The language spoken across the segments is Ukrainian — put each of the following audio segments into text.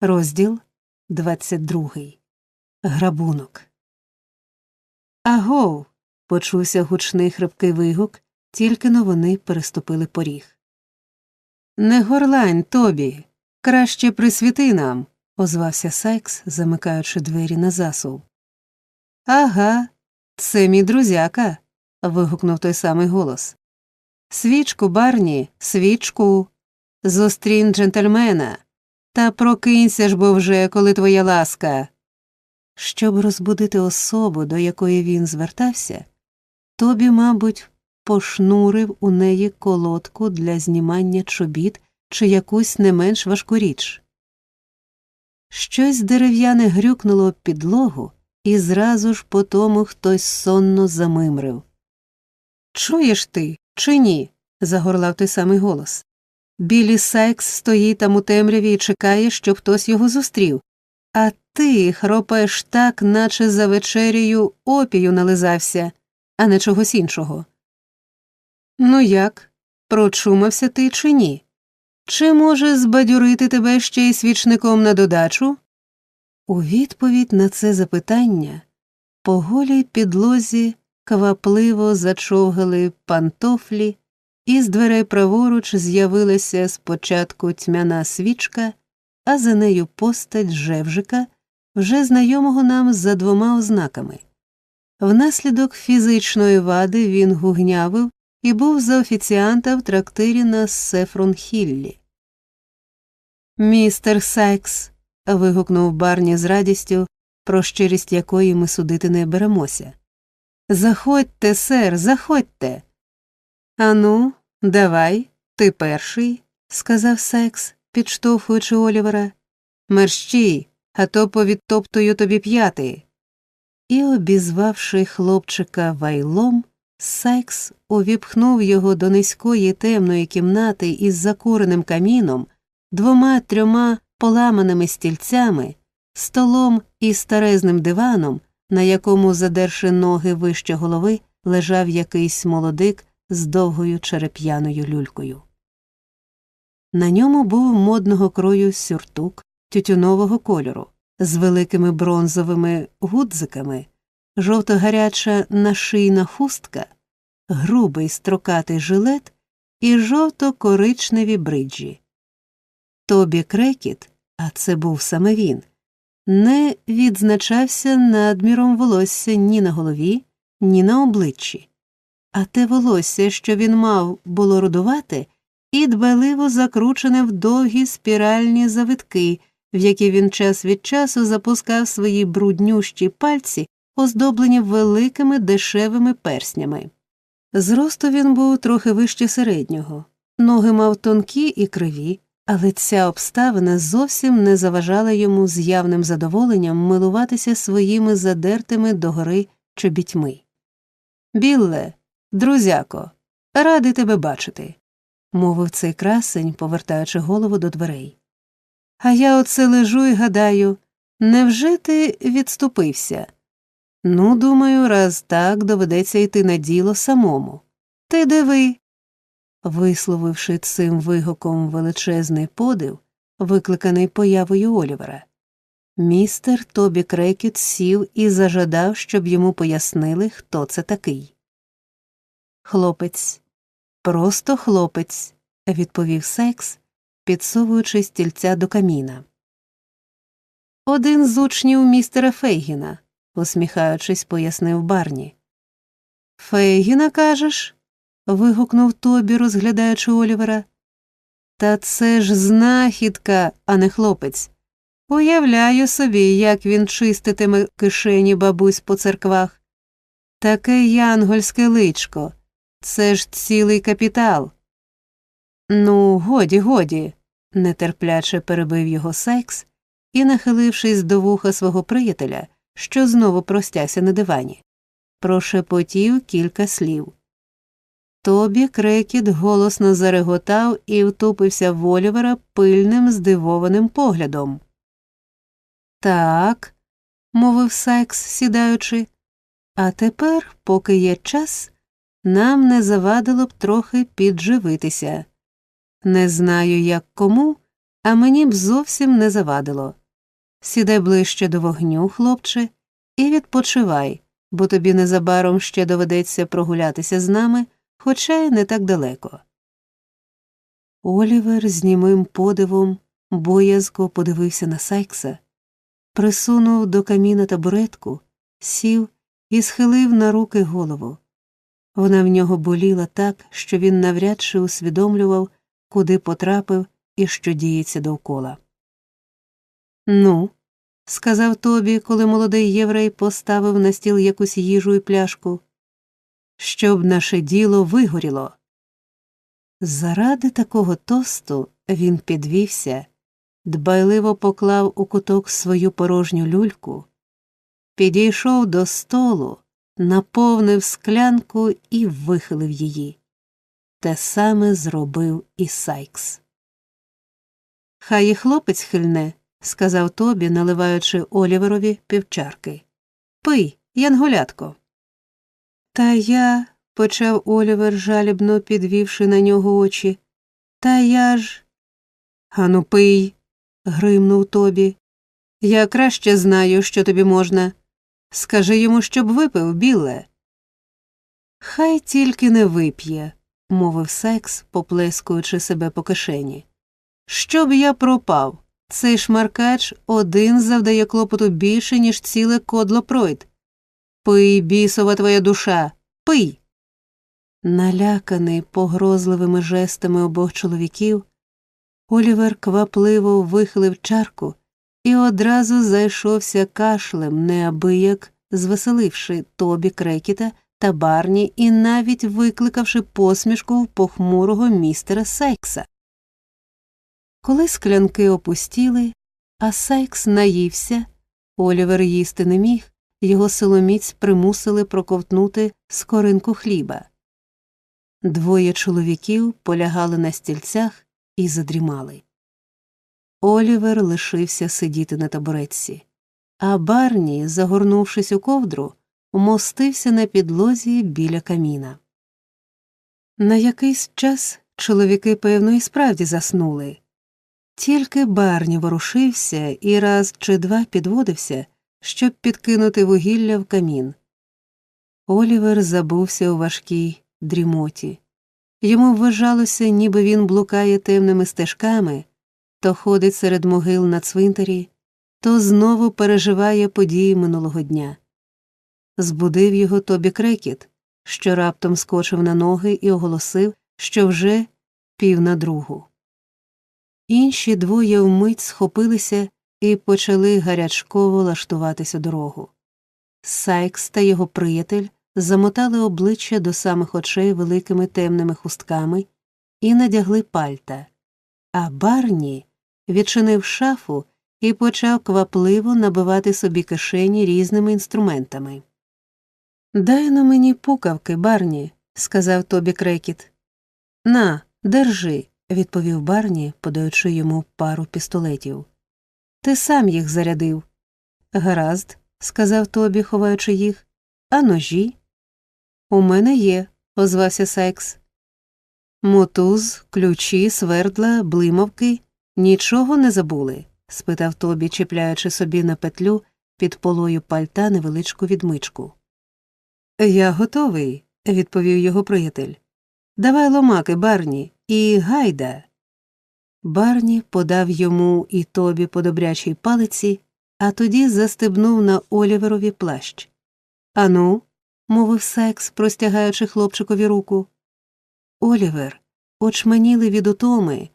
Розділ 22. Грабунок. Агов. почувся гучний хрипкий вигук, тільки но вони переступили поріг. Не горлань, Тобі. Краще присвіти нам, озвався Сайкс, замикаючи двері на засув. Ага, це мій друзяка. вигукнув той самий голос. Свічку, барні, свічку. Зустрінь джентльмена. Та прокинься ж бо вже, коли твоя ласка. Щоб розбудити особу, до якої він звертався, тобі, мабуть, пошнурив у неї колодку для знімання чобіт чи якусь не менш важку річ. Щось дерев'яне грюкнуло об підлогу, і зразу ж по тому хтось сонно замимрив. Чуєш ти, чи ні? загорлав той самий голос. Білі Сайкс стоїть там у темряві і чекає, щоб хтось його зустрів, а ти хропаєш так, наче за вечерію опію нализався, а не чогось іншого. Ну як? Прочумався ти чи ні? Чи може збадьорити тебе ще й свічником на додачу? У відповідь на це запитання по голій підлозі квапливо зачовгали пантофлі, і з дверей праворуч з'явилася спочатку тьмяна свічка, а за нею постать Жевжика, вже знайомого нам за двома ознаками. Внаслідок фізичної вади він гугнявив і був за офіціанта в трактирі на Сефрон Хіллі. Містер Сайкс. вигукнув Барні з радістю, про щирість якої ми судити не беремося. Заходьте, сер, заходьте. Ану, давай, ти перший, сказав Сайкс, підштовхуючи Олівера. Мерщій, а то повідтоптую тобі п'ятий. І, обізвавши хлопчика вайлом, Сайкс увіпхнув його до низької темної кімнати із закуреним каміном, двома трьома поламаними стільцями, столом і старезним диваном, на якому, задерши ноги вище голови, лежав якийсь молодик з довгою череп'яною люлькою. На ньому був модного крою сюртук тютюнового кольору з великими бронзовими гудзиками, жовто-гаряча нашийна хустка, грубий строкатий жилет і жовто-коричневі бриджі. Тобі крекіт, а це був саме він, не відзначався надміром волосся ні на голові, ні на обличчі, а те волосся, що він мав, було рудувати і дбаливо закручене в довгі спіральні завитки, в які він час від часу запускав свої бруднющі пальці, оздоблені великими дешевими перснями. Зросту він був трохи вище середнього, ноги мав тонкі і криві, але ця обставина зовсім не заважала йому з явним задоволенням милуватися своїми задертими догори чобітьми. Білле, друзяко, радий тебе бачити, мовив цей красень, повертаючи голову до дверей. А я оце лежу і гадаю, невже ти відступився? Ну, думаю, раз так доведеться йти на діло самому. Ти диви. Висловивши цим вигуком величезний подив, викликаний появою Олівера, містер Тобі Крекіт сів і зажадав, щоб йому пояснили, хто це такий. Хлопець, просто хлопець, відповів Секс, підсовуючи стільця до каміна. Один з учнів містера Фейгіна, усміхаючись, пояснив Барні. Фейгіна, кажеш? вигукнув Тобі, розглядаючи Олівера. Та це ж знахідка, а не хлопець. Уявляю собі, як він чиститиме кишені бабусь по церквах. Таке янгольське личко. Це ж цілий капітал. Ну, годі, годі, нетерпляче перебив його Сайкс і, нахилившись до вуха свого приятеля, що знову простявся на дивані, прошепотів кілька слів. Тобі крекіт голосно зареготав і втупився в Олівера пильним, здивованим поглядом. Так, мовив Сайкс, сідаючи, а тепер, поки є час, нам не завадило б трохи підживитися. Не знаю, як кому, а мені б зовсім не завадило. Сідай ближче до вогню, хлопче, і відпочивай, бо тобі незабаром ще доведеться прогулятися з нами, хоча й не так далеко. Олівер з німим подивом боязко подивився на Сайкса, присунув до каміна табуретку, сів і схилив на руки голову. Вона в нього боліла так, що він навряд чи усвідомлював, куди потрапив і що діється довкола. Ну, сказав тобі, коли молодий єврей поставив на стіл якусь їжу і пляшку, щоб наше діло вигоріло. Заради такого тосту він підвівся, дбайливо поклав у куток свою порожню люльку, підійшов до столу, наповнив склянку і вихилив її. Те саме зробив і Сайкс. Хай і хлопець хильне, сказав Тобі, наливаючи Оліверові півчарки. Пий, янголятко. Та я, почав Олівер, жалібно підвівши на нього очі. Та я ж. Ану, пий, гримнув Тобі. Я краще знаю, що тобі можна. Скажи йому, щоб випив, біле. Хай тільки не вип'є, мовив секс, поплескуючи себе по кишені. Щоб я пропав. Цей шмаркач один завдає клопоту більше, ніж ціле кодло пройд. Пий, бісова твоя душа, пий. Наляканий погрозливими жестами обох чоловіків, Олівер квапливо вихилив чарку і одразу зайшовся кашлем, неабияк звеселивши тобі крекіта та барні і навіть викликавши посмішку в похмурого містера Сайкса. Коли склянки опустіли, а Сайкс наївся, Олівер їсти не міг, його силоміць примусили проковтнути скоринку хліба. Двоє чоловіків полягали на стільцях і задрімали. Олівер лишився сидіти на табуретці, а Барні, загорнувшись у ковдру, мостився на підлозі біля каміна. На якийсь час чоловіки, певно, і справді заснули. Тільки Барні ворушився і раз чи два підводився, щоб підкинути вугілля в камін. Олівер забувся у важкій дрімоті. Йому вважалося, ніби він блукає темними стежками, то ходить серед могил на цвинтарі, то знову переживає події минулого дня. Збудив його Тобі крекіт, що раптом скочив на ноги і оголосив, що вже пів на другу. Інші двоє вмить схопилися і почали гарячково лаштуватись у дорогу. Сайкс та його приятель замотали обличчя до самих очей великими темними хустками і надягли пальта, а Барні відчинив шафу і почав квапливо набивати собі кишені різними інструментами. Дай на мені пукавки, Барні, сказав тобі крекіт. На, держи, відповів Барні, подаючи йому пару пістолетів. Ти сам їх зарядив. Гаразд, сказав Тобі, ховаючи їх, а ножі. У мене є, озвався Сайкс. Мотуз, ключі, свердла, блимавки нічого не забули? спитав Тобі, чіпляючи собі на петлю під полою пальта невеличку відмичку. Я готовий, відповів його приятель. Давай ломаки, Барні, і гайда. Барні подав йому і тобі по добрячій палиці, а тоді застебнув на Оліверові плащ. Ану, мовив секс, простягаючи хлопчикові руку. Олівер, очманілий від утоми,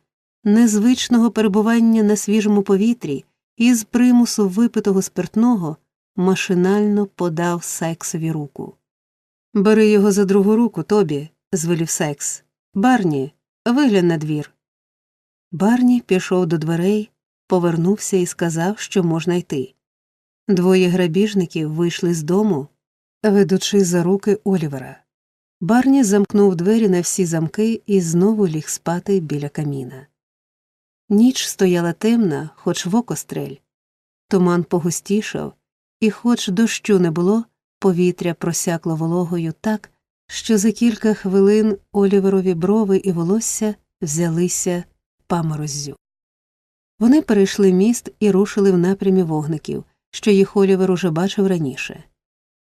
незвичного перебування на свіжому повітрі і з примусу випитого спиртного, машинально подав сексові руку. Бери його за другу руку, тобі, звелів секс. Барні, виглянь на двір. Барні пішов до дверей, повернувся і сказав, що можна йти. Двоє грабіжників вийшли з дому, ведучи за руки Олівера. Барні замкнув двері на всі замки і знову ліг спати біля каміна. Ніч стояла темна, хоч в око стрель. Туман погустішав, і, хоч дощу не було, повітря просякло вологою так, що за кілька хвилин Оліверові брови і волосся взялися памороззю. Вони перейшли міст і рушили в напрямі вогників, що їх Олівер уже бачив раніше.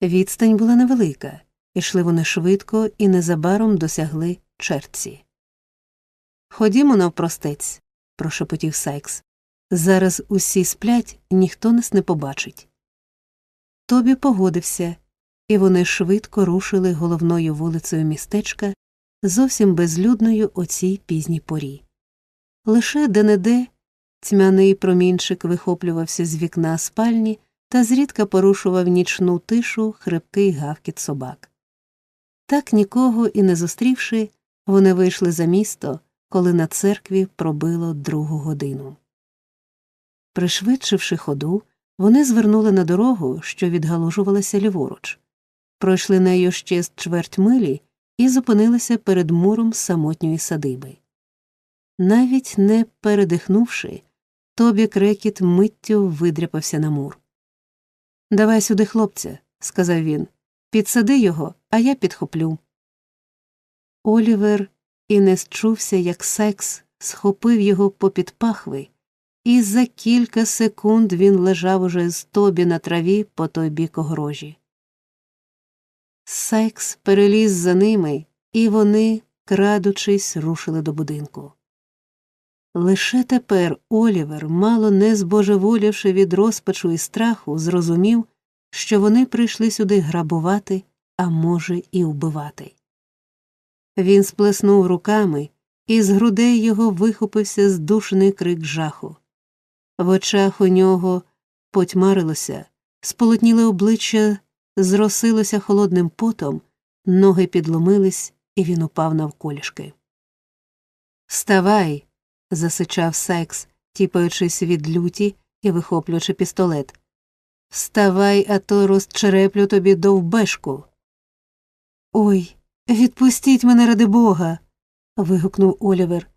Відстань була невелика, ішли вони швидко і незабаром досягли черці. Ходімо навпростець, прошепотів Сайкс. Зараз усі сплять, ніхто нас не побачить. Тобі погодився, і вони швидко рушили головною вулицею містечка, зовсім безлюдною о цій пізній порі. Лише де-не-де тьмяний промінчик вихоплювався з вікна спальні та зрідка порушував нічну тишу хрипкий гавкіт собак. Так нікого і не зустрівши, вони вийшли за місто, коли на церкві пробило другу годину. Пришвидшивши ходу, вони звернули на дорогу, що відгалужувалася ліворуч, пройшли нею ще з чверть милі і зупинилися перед муром самотньої садиби. Навіть не передихнувши, Тобі крекіт миттю видряпався на мур. Давай сюди, хлопця, сказав він. Підсади його, а я підхоплю. Олівер і не счувся, як секс схопив його попід пахви, і за кілька секунд він лежав уже з тобі на траві по той бік огорожі. Секс переліз за ними, і вони, крадучись, рушили до будинку. Лише тепер Олівер, мало не збожеволівши від розпачу і страху, зрозумів, що вони прийшли сюди грабувати, а може, і вбивати. Він сплеснув руками, і з грудей його вихопився здушений крик жаху. В очах у нього потьмарилося, сполотніле обличчя зросилося холодним потом, ноги підломились, і він упав навколішки. Вставай засичав Сайкс, тіпаючись від люті і вихоплюючи пістолет. Вставай, а то розчереплю тобі довбешку. Ой, відпустіть мене, ради бога. вигукнув Олівер.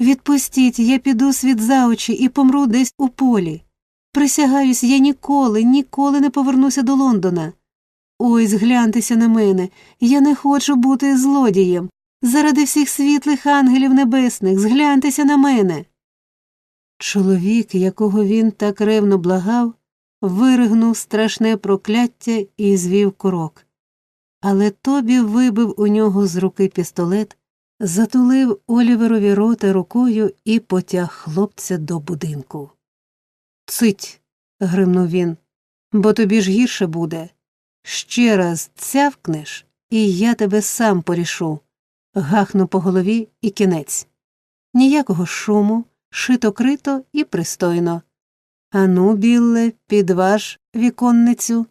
Відпустіть, я піду світ за очі і помру десь у полі. Присягаюсь, я ніколи, ніколи не повернуся до Лондона. Ой, згляньтеся на мене. Я не хочу бути злодієм. Заради всіх світлих ангелів небесних, згляньтеся на мене. Чоловік, якого він так ревно благав, виригнув страшне прокляття і звів курок. Але Тобі вибив у нього з руки пістолет, затулив Оліверові рота рукою і потяг хлопця до будинку. Цить. гримнув він, бо тобі ж гірше буде. Ще раз цявкнеш, і я тебе сам порішу гахну по голові і кінець. Ніякого шуму, шито крито і пристойно. Ану, білле, підваж віконницю.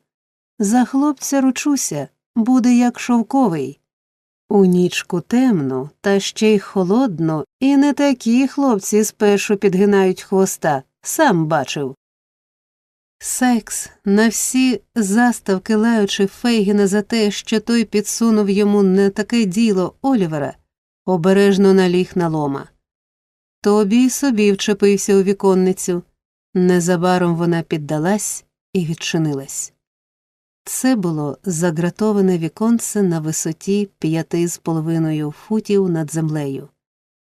За хлопця ручуся, буде як шовковий. У нічку темно, та ще й холодно, і не такі хлопці спершу підгинають хвоста, сам бачив. Секс, на всі заставки лаючи Фейгіна за те, що той підсунув йому не таке діло Олівера, обережно наліг на лома. Тобі собі вчепився у віконницю. Незабаром вона піддалась і відчинилась. Це було загратоване віконце на висоті п'яти з половиною футів над землею.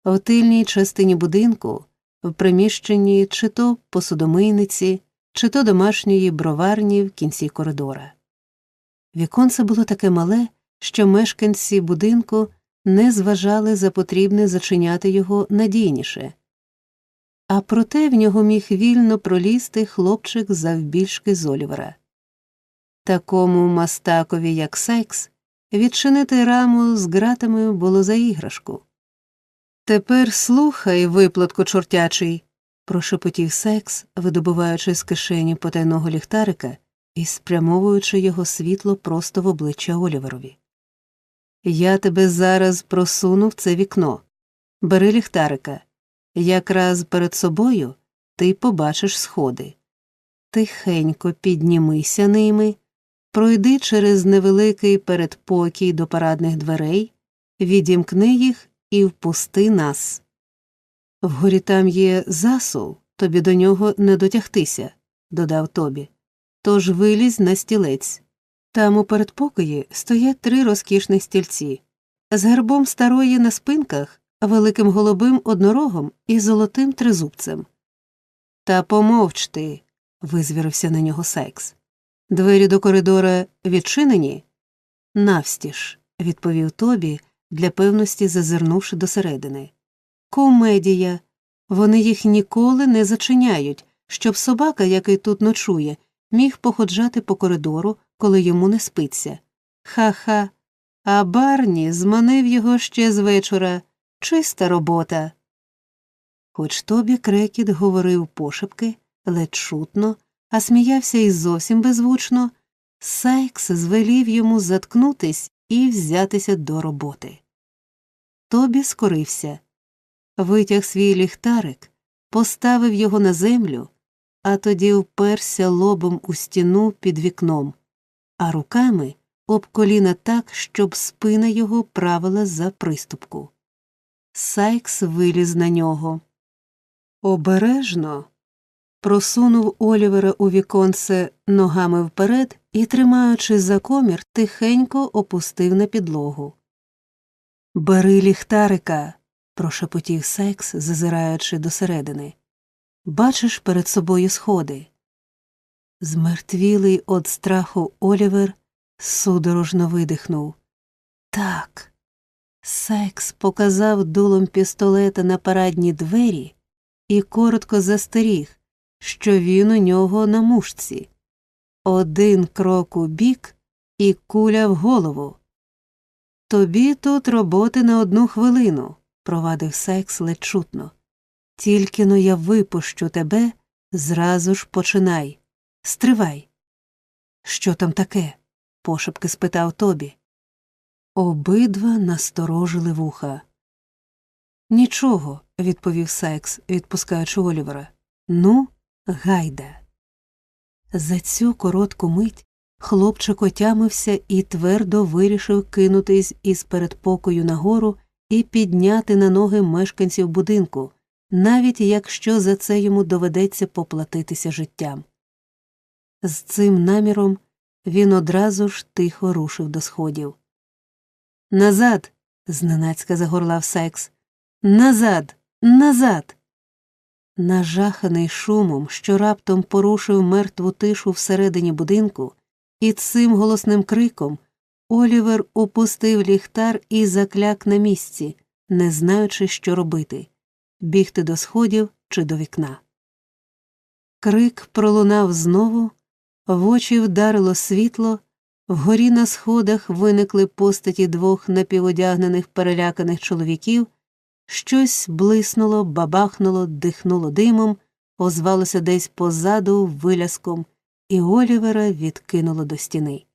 В тильній частині будинку, в приміщенні чи то посудомийниці чи то домашньої броварні в кінці коридора. Віконце було таке мале, що мешканці будинку не зважали за потрібне зачиняти його надійніше, а проте в нього міг вільно пролізти хлопчик завбільшки з Олівера. Такому мастакові, як секс, відчинити раму з ґратами було за іграшку. Тепер слухай, виплатку чортячий, прошепотів секс, видобуваючи з кишені потайного ліхтарика і спрямовуючи його світло просто в обличчя Оліверові. Я тебе зараз просуну в це вікно. Бери ліхтарика. Якраз перед собою ти побачиш сходи. Тихенько піднімися ними, пройди через невеликий передпокій до парадних дверей, відімкни їх і впусти нас. Вгорі там є засул, тобі до нього не дотягтися, додав Тобі. Тож вилізь на стілець. Там у передпокої стоять три розкішних стільці, з гербом старої на спинках, великим голубим однорогом і золотим тризубцем. Та помовч ти, визвірився на нього Сайкс. Двері до коридора відчинені? Навстіж, відповів Тобі, для певності зазирнувши досередини. Комедія. Вони їх ніколи не зачиняють, щоб собака, який тут ночує, міг походжати по коридору, коли йому не спиться. Ха-ха. А Барні зманив його ще з вечора. Чиста робота. Хоч Тобі крекіт говорив пошепки, ледь чутно, а сміявся і зовсім беззвучно, Сайкс звелів йому заткнутись і взятися до роботи. Тобі скорився, витяг свій ліхтарик, поставив його на землю, а тоді вперся лобом у стіну під вікном, а руками об коліна так, щоб спина його правила за приступку. Сайкс виліз на нього. Обережно просунув Олівера у віконце ногами вперед і, тримаючи за комір, тихенько опустив на підлогу. Бери ліхтарика, прошепотів Сайкс, зазираючи досередини. Бачиш перед собою сходи. Змертвілий од страху Олівер судорожно видихнув. Так. Сайкс показав дулом пістолета на парадні двері і коротко застеріг, що він у нього на мушці. Один крок у бік і куля в голову. Тобі тут роботи на одну хвилину, провадив Сайкс ледь чутно. Тільки но я випущу тебе, зразу ж починай. Стривай. Що там таке? пошепки спитав Тобі. Обидва насторожили вуха. Нічого, відповів Сайкс, відпускаючи Олівера. Ну, гайда. За цю коротку мить хлопчик отямився і твердо вирішив кинутись із передпокою нагору і підняти на ноги мешканців будинку, навіть якщо за це йому доведеться поплатитися життям. З цим наміром він одразу ж тихо рушив до сходів. Назад. зненацька загорлав Сайкс. Назад, назад. Нажаханий шумом, що раптом порушив мертву тишу всередині будинку, і цим голосним криком Олівер опустив ліхтар і закляк на місці, не знаючи, що робити бігти до сходів чи до вікна. Крик пролунав знову, в очі вдарило світло, вгорі на сходах виникли постаті двох напіводягнених переляканих чоловіків. Щось блиснуло, бабахнуло, дихнуло димом, озвалося десь позаду виляском, і Олівера відкинуло до стіни.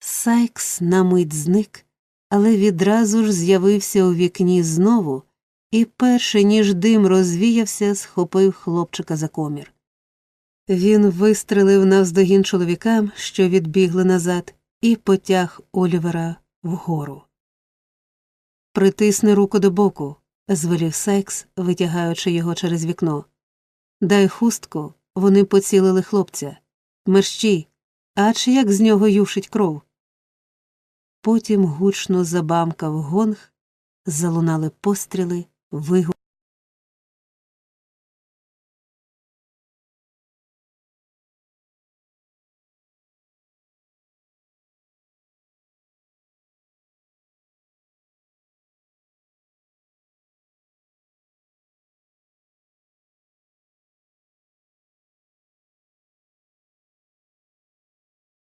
Сайкс на мить зник, але відразу ж з'явився у вікні знову і, перше ніж дим розвіявся, схопив хлопчика за комір. Він вистрелив навздогін чоловікам, що відбігли назад, і потяг Олівера вгору. Притисни руку до боку, звелів Сайкс, витягаючи його через вікно. Дай хустку, вони поцілили хлопця. Мерщій, ач як з нього юшить кров. Потім гучно забамкав гонг, залунали постріли, вигук.